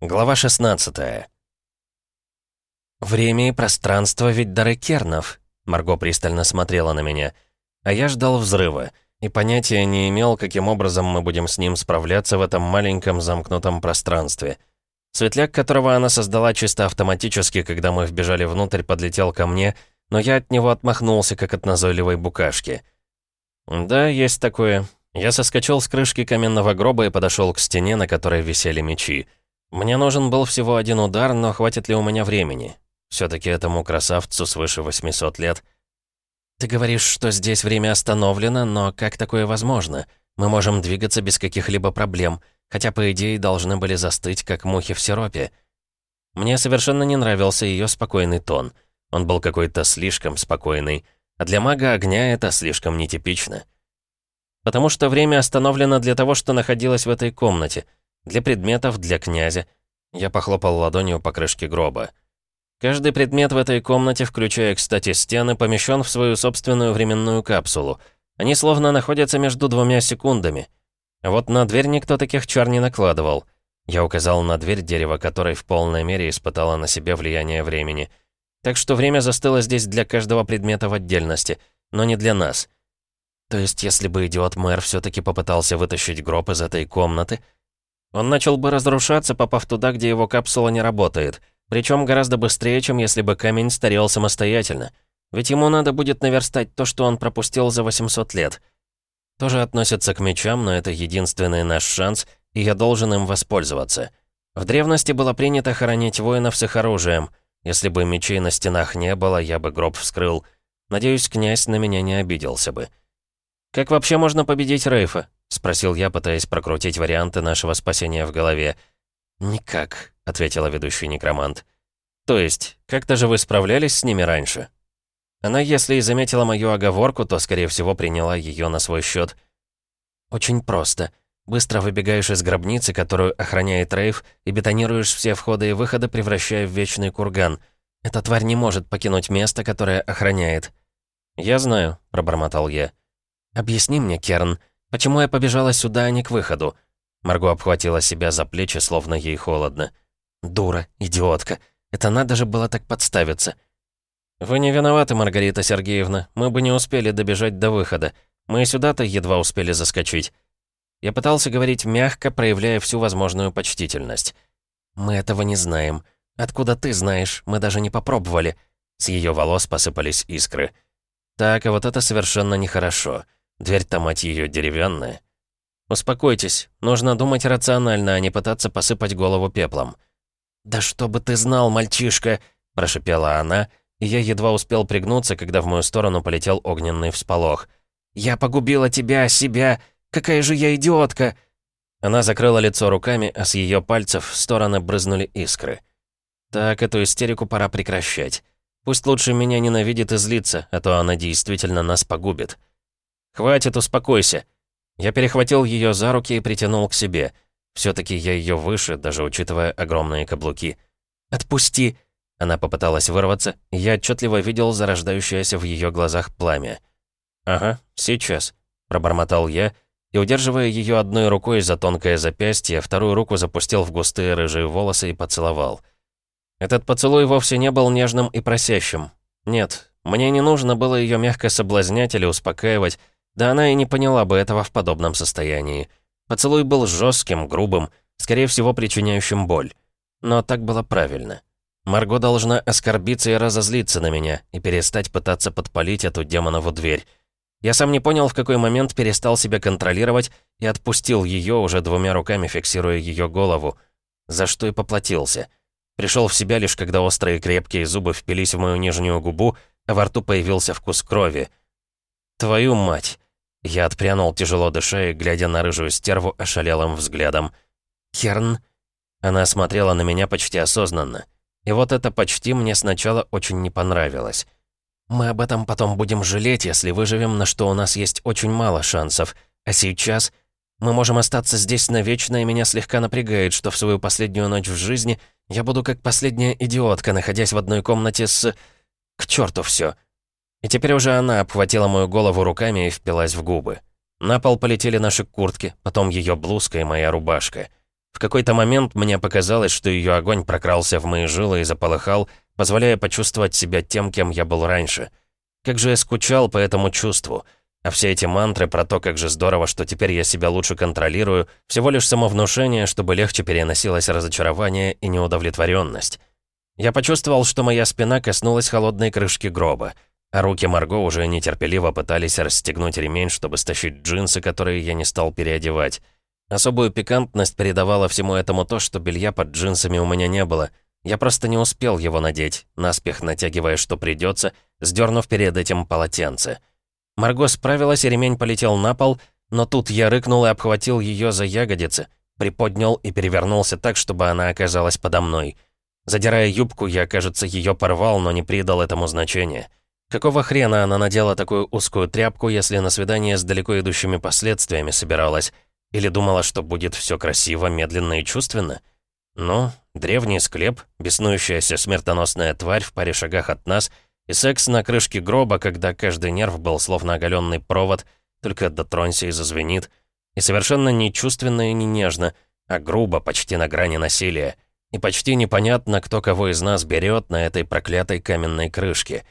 Глава 16 «Время и пространство ведь дары кернов», — Марго пристально смотрела на меня. А я ждал взрыва, и понятия не имел, каким образом мы будем с ним справляться в этом маленьком замкнутом пространстве. Светляк, которого она создала чисто автоматически, когда мы вбежали внутрь, подлетел ко мне, но я от него отмахнулся, как от назойливой букашки. «Да, есть такое». Я соскочил с крышки каменного гроба и подошел к стене, на которой висели мечи. Мне нужен был всего один удар, но хватит ли у меня времени? Все-таки этому красавцу свыше 800 лет. Ты говоришь, что здесь время остановлено, но как такое возможно? Мы можем двигаться без каких-либо проблем, хотя, по идее, должны были застыть, как мухи в сиропе. Мне совершенно не нравился ее спокойный тон. Он был какой-то слишком спокойный. А для мага огня это слишком нетипично. Потому что время остановлено для того, что находилось в этой комнате — для предметов, для князя. Я похлопал ладонью по крышке гроба. Каждый предмет в этой комнате, включая, кстати, стены, помещен в свою собственную временную капсулу. Они словно находятся между двумя секундами. А вот на дверь никто таких чар не накладывал. Я указал на дверь дерева, которой в полной мере испытала на себе влияние времени. Так что время застыло здесь для каждого предмета в отдельности, но не для нас. То есть, если бы идиот-мэр все таки попытался вытащить гроб из этой комнаты, он начал бы разрушаться, попав туда, где его капсула не работает. Причем гораздо быстрее, чем если бы камень старел самостоятельно. Ведь ему надо будет наверстать то, что он пропустил за 800 лет. Тоже относится к мечам, но это единственный наш шанс, и я должен им воспользоваться. В древности было принято хоронить воинов с их оружием. Если бы мечей на стенах не было, я бы гроб вскрыл. Надеюсь, князь на меня не обиделся бы. Как вообще можно победить Рейфа? — спросил я, пытаясь прокрутить варианты нашего спасения в голове. «Никак», — ответила ведущий некромант. «То есть, как-то же вы справлялись с ними раньше?» Она, если и заметила мою оговорку, то, скорее всего, приняла ее на свой счет. «Очень просто. Быстро выбегаешь из гробницы, которую охраняет Рейв, и бетонируешь все входы и выходы, превращая в вечный курган. Эта тварь не может покинуть место, которое охраняет». «Я знаю», — пробормотал я. «Объясни мне, Керн, Почему я побежала сюда, а не к выходу? Марго обхватила себя за плечи, словно ей холодно. Дура, идиотка. Это надо же было так подставиться. «Вы не виноваты, Маргарита Сергеевна. Мы бы не успели добежать до выхода. Мы сюда-то едва успели заскочить». Я пытался говорить мягко, проявляя всю возможную почтительность. «Мы этого не знаем. Откуда ты знаешь? Мы даже не попробовали». С ее волос посыпались искры. «Так, а вот это совершенно нехорошо. Дверь-то, мать ее, деревянная. Успокойтесь, нужно думать рационально, а не пытаться посыпать голову пеплом. «Да чтобы ты знал, мальчишка!» – прошипела она, и я едва успел пригнуться, когда в мою сторону полетел огненный всполох. «Я погубила тебя, себя! Какая же я идиотка!» Она закрыла лицо руками, а с ее пальцев в стороны брызнули искры. «Так, эту истерику пора прекращать. Пусть лучше меня ненавидит и злится, а то она действительно нас погубит». «Хватит, успокойся». Я перехватил ее за руки и притянул к себе. Все-таки я ее выше, даже учитывая огромные каблуки. «Отпусти!» Она попыталась вырваться, и я отчетливо видел зарождающееся в ее глазах пламя. «Ага, сейчас», — пробормотал я, и, удерживая ее одной рукой за тонкое запястье, вторую руку запустил в густые рыжие волосы и поцеловал. Этот поцелуй вовсе не был нежным и просящим. Нет, мне не нужно было ее мягко соблазнять или успокаивать, да она и не поняла бы этого в подобном состоянии. Поцелуй был жестким, грубым, скорее всего, причиняющим боль. Но так было правильно. Марго должна оскорбиться и разозлиться на меня, и перестать пытаться подпалить эту демонову дверь. Я сам не понял, в какой момент перестал себя контролировать и отпустил ее, уже двумя руками фиксируя ее голову. За что и поплатился. Пришел в себя лишь когда острые крепкие зубы впились в мою нижнюю губу, а во рту появился вкус крови. «Твою мать!» Я отпрянул, тяжело дыша и глядя на рыжую стерву ошалелым взглядом. «Керн?» Она смотрела на меня почти осознанно. И вот это почти мне сначала очень не понравилось. «Мы об этом потом будем жалеть, если выживем, на что у нас есть очень мало шансов. А сейчас мы можем остаться здесь навечно, и меня слегка напрягает, что в свою последнюю ночь в жизни я буду как последняя идиотка, находясь в одной комнате с... К черту все. И теперь уже она обхватила мою голову руками и впилась в губы. На пол полетели наши куртки, потом ее блузка и моя рубашка. В какой-то момент мне показалось, что ее огонь прокрался в мои жилы и заполыхал, позволяя почувствовать себя тем, кем я был раньше. Как же я скучал по этому чувству. А все эти мантры про то, как же здорово, что теперь я себя лучше контролирую, всего лишь самовнушение, чтобы легче переносилось разочарование и неудовлетворенность. Я почувствовал, что моя спина коснулась холодной крышки гроба, руки Марго уже нетерпеливо пытались расстегнуть ремень, чтобы стащить джинсы, которые я не стал переодевать. Особую пикантность передавало всему этому то, что белья под джинсами у меня не было — я просто не успел его надеть, наспех натягивая, что придется, сдернув перед этим полотенце. Марго справилась, и ремень полетел на пол, но тут я рыкнул и обхватил ее за ягодицы, приподнял и перевернулся так, чтобы она оказалась подо мной. Задирая юбку, я, кажется, ее порвал, но не придал этому значения. Какого хрена она надела такую узкую тряпку, если на свидание с далеко идущими последствиями собиралась? Или думала, что будет все красиво, медленно и чувственно? Ну, древний склеп, беснующаяся смертоносная тварь в паре шагах от нас и секс на крышке гроба, когда каждый нерв был словно оголенный провод, только дотронься и зазвенит. И совершенно не чувственно и не нежно, а грубо, почти на грани насилия. И почти непонятно, кто кого из нас берет на этой проклятой каменной крышке.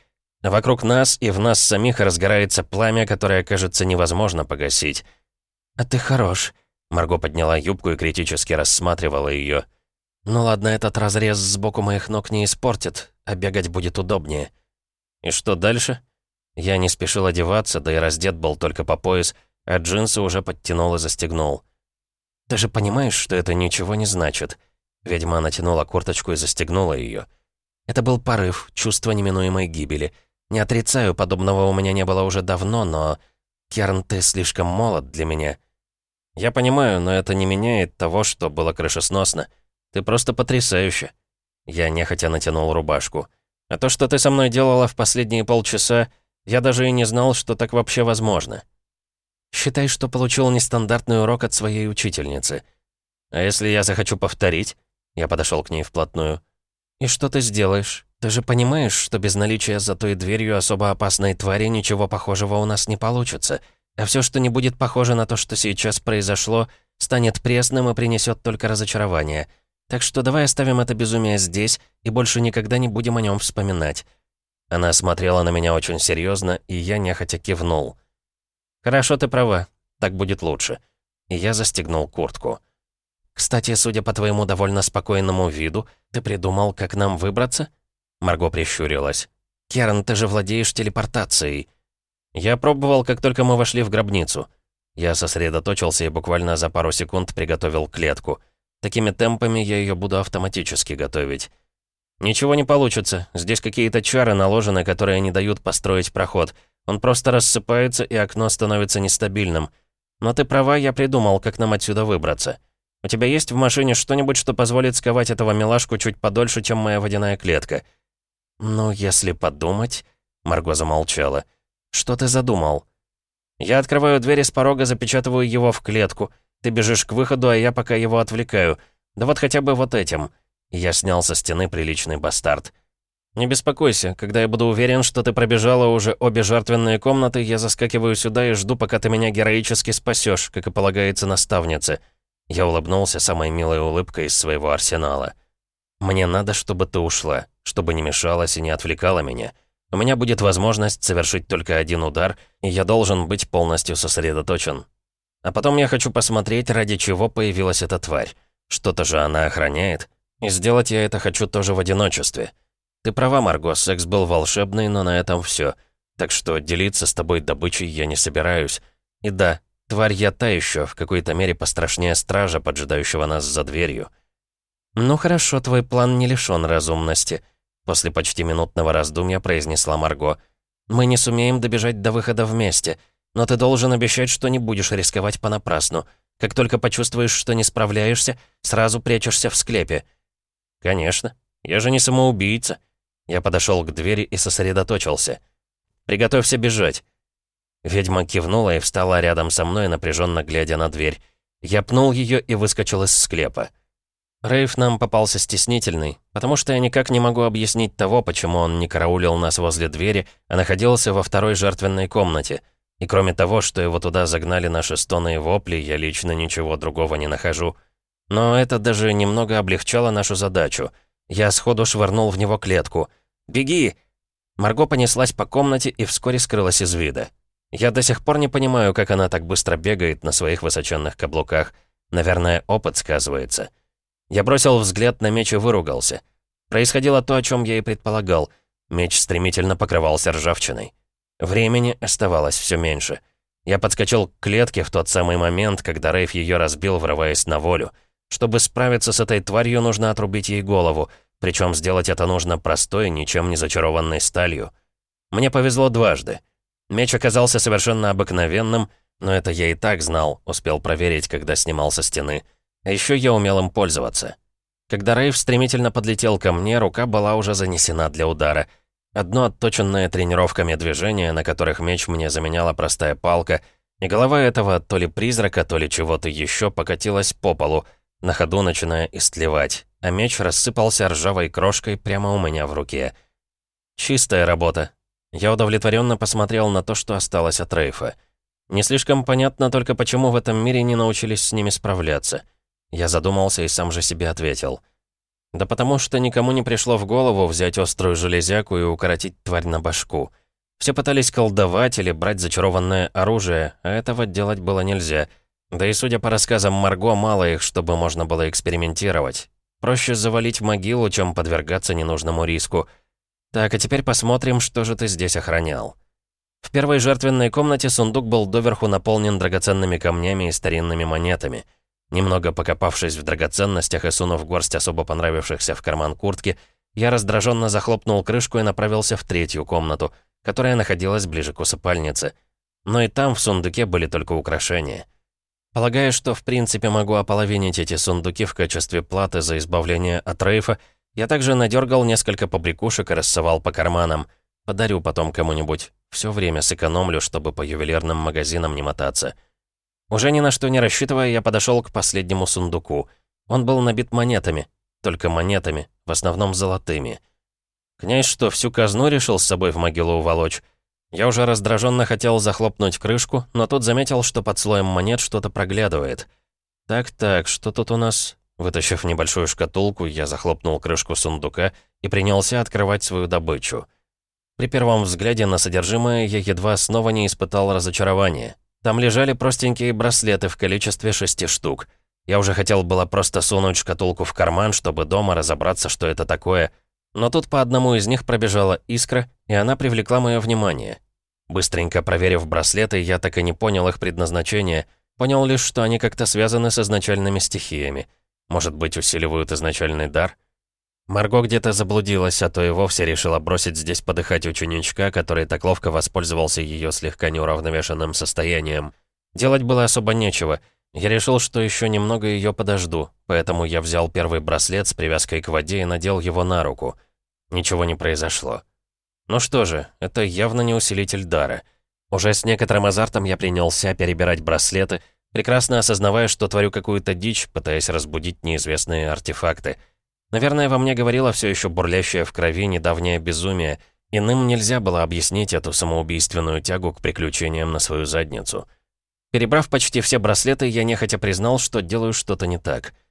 Вокруг нас и в нас самих разгорается пламя, которое, кажется, невозможно погасить. «А ты хорош», — Марго подняла юбку и критически рассматривала ее. «Ну ладно, этот разрез сбоку моих ног не испортит, а бегать будет удобнее». «И что дальше?» Я не спешил одеваться, да и раздет был только по пояс, а джинсы уже подтянул и застегнул. «Ты же понимаешь, что это ничего не значит?» Ведьма натянула курточку и застегнула ее. Это был порыв, чувство неминуемой гибели. Не отрицаю, подобного у меня не было уже давно, но... Керн, ты слишком молод для меня. Я понимаю, но это не меняет того, что было крышесносно. Ты просто потрясающе». Я нехотя натянул рубашку. «А то, что ты со мной делала в последние полчаса, я даже и не знал, что так вообще возможно». «Считай, что получил нестандартный урок от своей учительницы. А если я захочу повторить?» Я подошел к ней вплотную. «И что ты сделаешь? Ты же понимаешь, что без наличия за той дверью особо опасной твари ничего похожего у нас не получится. А все, что не будет похоже на то, что сейчас произошло, станет пресным и принесет только разочарование. Так что давай оставим это безумие здесь и больше никогда не будем о нем вспоминать». Она смотрела на меня очень серьезно, и я нехотя кивнул. «Хорошо, ты права. Так будет лучше». И я застегнул куртку. «Кстати, судя по твоему довольно спокойному виду, ты придумал, как нам выбраться?» Марго прищурилась. «Керн, ты же владеешь телепортацией». «Я пробовал, как только мы вошли в гробницу». Я сосредоточился и буквально за пару секунд приготовил клетку — Такими темпами я ее буду автоматически готовить. Ничего не получится. Здесь какие-то чары наложены, которые не дают построить проход. Он просто рассыпается, и окно становится нестабильным. Но ты права, я придумал, как нам отсюда выбраться. У тебя есть в машине что-нибудь, что позволит сковать этого милашку чуть подольше, чем моя водяная клетка? Ну, если подумать... Марго замолчала. «Что ты задумал?» «Я открываю дверь с порога, запечатываю его в клетку. Ты бежишь к выходу, а я пока его отвлекаю. Да вот хотя бы вот этим». Я снял со стены приличный бастард. «Не беспокойся, когда я буду уверен, что ты пробежала уже обе жертвенные комнаты, я заскакиваю сюда и жду, пока ты меня героически спасешь, как и полагается наставнице». Я улыбнулся самой милой улыбкой из своего арсенала. «Мне надо, чтобы ты ушла, чтобы не мешалась и не отвлекала меня. У меня будет возможность совершить только один удар, и я должен быть полностью сосредоточен. А потом я хочу посмотреть, ради чего появилась эта тварь. Что-то же она охраняет. И сделать я это хочу тоже в одиночестве. Ты права, Марго, секс был волшебный, но на этом все. Так что делиться с тобой добычей я не собираюсь. И да, тварь я та еще, в какой-то мере пострашнее стража, поджидающего нас за дверью. «Ну хорошо, твой план не лишён разумности», — после почти минутного раздумья произнесла Марго. «Мы не сумеем добежать до выхода вместе». Но ты должен обещать, что не будешь рисковать понапрасну. Как только почувствуешь, что не справляешься, сразу прячешься в склепе». «Конечно. Я же не самоубийца». Я подошел к двери и сосредоточился. «Приготовься бежать». Ведьма кивнула и встала рядом со мной, напряженно глядя на дверь. Я пнул ее и выскочил из склепа. Рейв нам попался стеснительный, потому что я никак не могу объяснить того, почему он не караулил нас возле двери, а находился во второй жертвенной комнате — и кроме того, что его туда загнали наши стоны и вопли, я лично ничего другого не нахожу. Но это даже немного облегчало нашу задачу. Я сходу швырнул в него клетку. «Беги!» Марго понеслась по комнате и вскоре скрылась из вида. Я до сих пор не понимаю, как она так быстро бегает на своих высоченных каблуках. Наверное, опыт сказывается. Я бросил взгляд на меч и выругался. Происходило то, о чем я и предполагал. Меч стремительно покрывался ржавчиной. Времени оставалось все меньше. Я подскочил к клетке в тот самый момент, когда Рейф ее разбил, врываясь на волю. Чтобы справиться с этой тварью, нужно отрубить ей голову, причем сделать это нужно простой, ничем не зачарованной сталью. Мне повезло дважды. Меч оказался совершенно обыкновенным, но это я и так знал, успел проверить, когда снимал со стены. А еще я умел им пользоваться. Когда Рейв стремительно подлетел ко мне, рука была уже занесена для удара. Одно отточенное тренировками движение, на которых меч мне заменяла простая палка, и голова этого то ли призрака, то ли чего-то еще покатилась по полу, на ходу начиная истлевать, а меч рассыпался ржавой крошкой прямо у меня в руке. Чистая работа. Я удовлетворенно посмотрел на то, что осталось от Рейфа. Не слишком понятно только, почему в этом мире не научились с ними справляться. Я задумался и сам же себе ответил. Да потому что никому не пришло в голову взять острую железяку и укоротить тварь на башку. Все пытались колдовать или брать зачарованное оружие, а этого делать было нельзя — да и судя по рассказам Марго, мало их, чтобы можно было экспериментировать. Проще завалить могилу, чем подвергаться ненужному риску. Так, а теперь посмотрим, что же ты здесь охранял. В первой жертвенной комнате сундук был доверху наполнен драгоценными камнями и старинными монетами. Немного покопавшись в драгоценностях и сунув горсть особо понравившихся в карман куртки, я раздраженно захлопнул крышку и направился в третью комнату, которая находилась ближе к усыпальнице. Но и там в сундуке были только украшения — Полагая, что в принципе могу ополовинить эти сундуки в качестве платы за избавление от рейфа, я также надергал несколько побрякушек и рассовал по карманам. Подарю потом кому-нибудь. Все время сэкономлю, чтобы по ювелирным магазинам не мотаться. Уже ни на что не рассчитывая, я подошел к последнему сундуку. Он был набит монетами. Только монетами, в основном золотыми. Князь что, всю казну решил с собой в могилу уволочь? Я уже раздраженно хотел захлопнуть крышку, но тут заметил, что под слоем монет что-то проглядывает. «Так-так, что тут у нас?» Вытащив небольшую шкатулку, я захлопнул крышку сундука и принялся открывать свою добычу. При первом взгляде на содержимое я едва снова не испытал разочарования. Там лежали простенькие браслеты в количестве шести штук. Я уже хотел было просто сунуть шкатулку в карман, чтобы дома разобраться, что это такое — но тут по одному из них пробежала искра, и она привлекла мое внимание. Быстренько проверив браслеты, я так и не понял их предназначения, понял лишь, что они как-то связаны с изначальными стихиями. Может быть, усиливают изначальный дар? Марго где-то заблудилась, а то и вовсе решила бросить здесь подыхать ученичка, который так ловко воспользовался ее слегка неуравновешенным состоянием. Делать было особо нечего. Я решил, что еще немного ее подожду, поэтому я взял первый браслет с привязкой к воде и надел его на руку — Ничего не произошло. Ну что же, это явно не усилитель дара. Уже с некоторым азартом я принялся перебирать браслеты, прекрасно осознавая, что творю какую-то дичь, пытаясь разбудить неизвестные артефакты. Наверное, во мне говорило все еще бурлящее в крови недавнее безумие. Иным нельзя было объяснить эту самоубийственную тягу к приключениям на свою задницу. Перебрав почти все браслеты, я нехотя признал, что делаю что-то не так —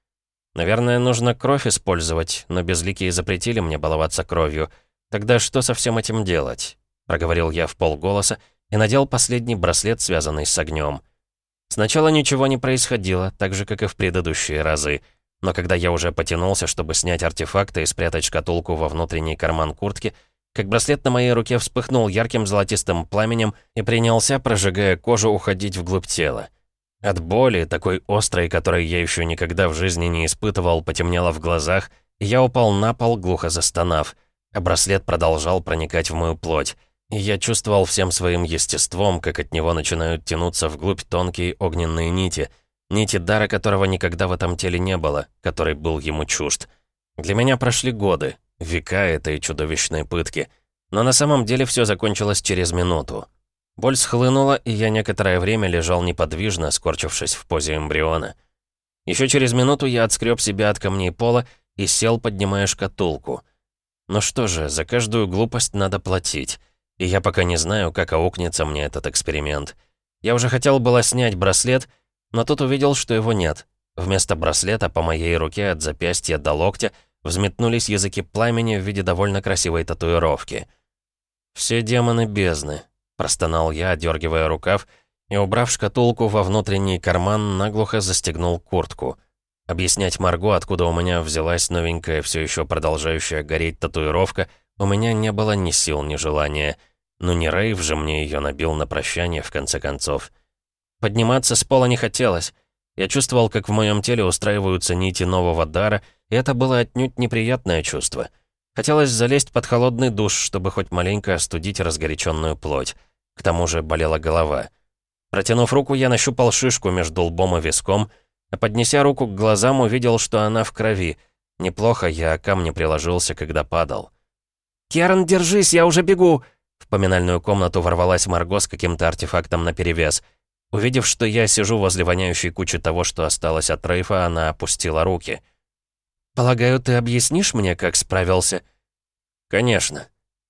Наверное, нужно кровь использовать, но безликие запретили мне баловаться кровью. Тогда что со всем этим делать? Проговорил я в полголоса и надел последний браслет, связанный с огнем. Сначала ничего не происходило, так же, как и в предыдущие разы. Но когда я уже потянулся, чтобы снять артефакты и спрятать шкатулку во внутренний карман куртки, как браслет на моей руке вспыхнул ярким золотистым пламенем и принялся, прожигая кожу, уходить вглубь тела. От боли, такой острой, которой я еще никогда в жизни не испытывал, потемнело в глазах, и я упал на пол, глухо застонав, а браслет продолжал проникать в мою плоть. И я чувствовал всем своим естеством, как от него начинают тянуться вглубь тонкие огненные нити, нити дара которого никогда в этом теле не было, который был ему чужд. Для меня прошли годы, века этой чудовищной пытки. Но на самом деле все закончилось через минуту. Боль схлынула, и я некоторое время лежал неподвижно, скорчившись в позе эмбриона. Еще через минуту я отскреб себя от камней пола и сел, поднимая шкатулку. Ну что же, за каждую глупость надо платить. И я пока не знаю, как аукнется мне этот эксперимент. Я уже хотел было снять браслет, но тут увидел, что его нет. Вместо браслета по моей руке от запястья до локтя взметнулись языки пламени в виде довольно красивой татуировки. «Все демоны бездны», — простонал я, дергивая рукав, и, убрав шкатулку во внутренний карман, наглухо застегнул куртку. Объяснять Марго, откуда у меня взялась новенькая, все еще продолжающая гореть татуировка, у меня не было ни сил, ни желания. Ну не Рейв же мне ее набил на прощание, в конце концов. Подниматься с пола не хотелось. Я чувствовал, как в моем теле устраиваются нити нового дара, и это было отнюдь неприятное чувство. Хотелось залезть под холодный душ, чтобы хоть маленько остудить разгоряченную плоть. К тому же болела голова. Протянув руку, я нащупал шишку между лбом и виском, а поднеся руку к глазам, увидел, что она в крови. Неплохо я о камни приложился, когда падал. «Керн, держись, я уже бегу!» В поминальную комнату ворвалась Марго с каким-то артефактом наперевес. Увидев, что я сижу возле воняющей кучи того, что осталось от Рейфа, она опустила руки. «Полагаю, ты объяснишь мне, как справился?» «Конечно».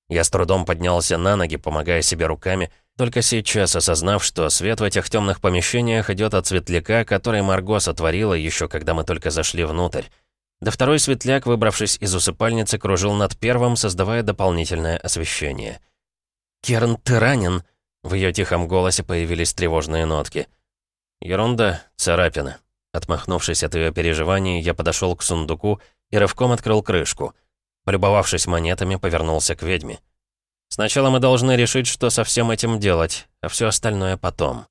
Я с трудом поднялся на ноги, помогая себе руками, только сейчас осознав, что свет в этих темных помещениях идет от светляка, который Марго сотворила еще когда мы только зашли внутрь. Да второй светляк, выбравшись из усыпальницы, кружил над первым, создавая дополнительное освещение. «Керн, ты ранен?» В ее тихом голосе появились тревожные нотки. «Ерунда, царапина». Отмахнувшись от ее переживаний, я подошел к сундуку и рывком открыл крышку. Полюбовавшись монетами, повернулся к ведьме. Сначала мы должны решить, что со всем этим делать, а все остальное потом.